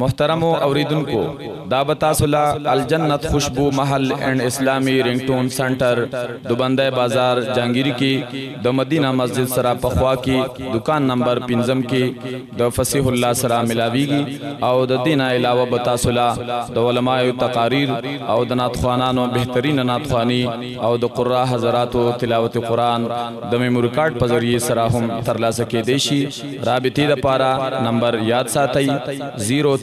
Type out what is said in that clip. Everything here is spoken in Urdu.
محترم و اوریدن کو دابتا صلاح الجنت خوشبو محل اینڈ اسلامی رنگ ٹون سنٹر دوبندہ بازار جانگیری کی، دو مدینہ مسجد سرا پخوا کی، دکان نمبر پنزم کی، دو فسیح اللہ سرا ملاوی گی او دو دینہ علاوہ بتا صلاح دو علماء تقاریر او دو ناتخوانان و بہترین ناتخوانی او دو قرآ حضرات و تلاوت قرآن، دو میمورکارڈ پذریعی سرا ہم ترلا سکے دیشی، رابطی دا پارا، نمبر یاد ساتھ زیرو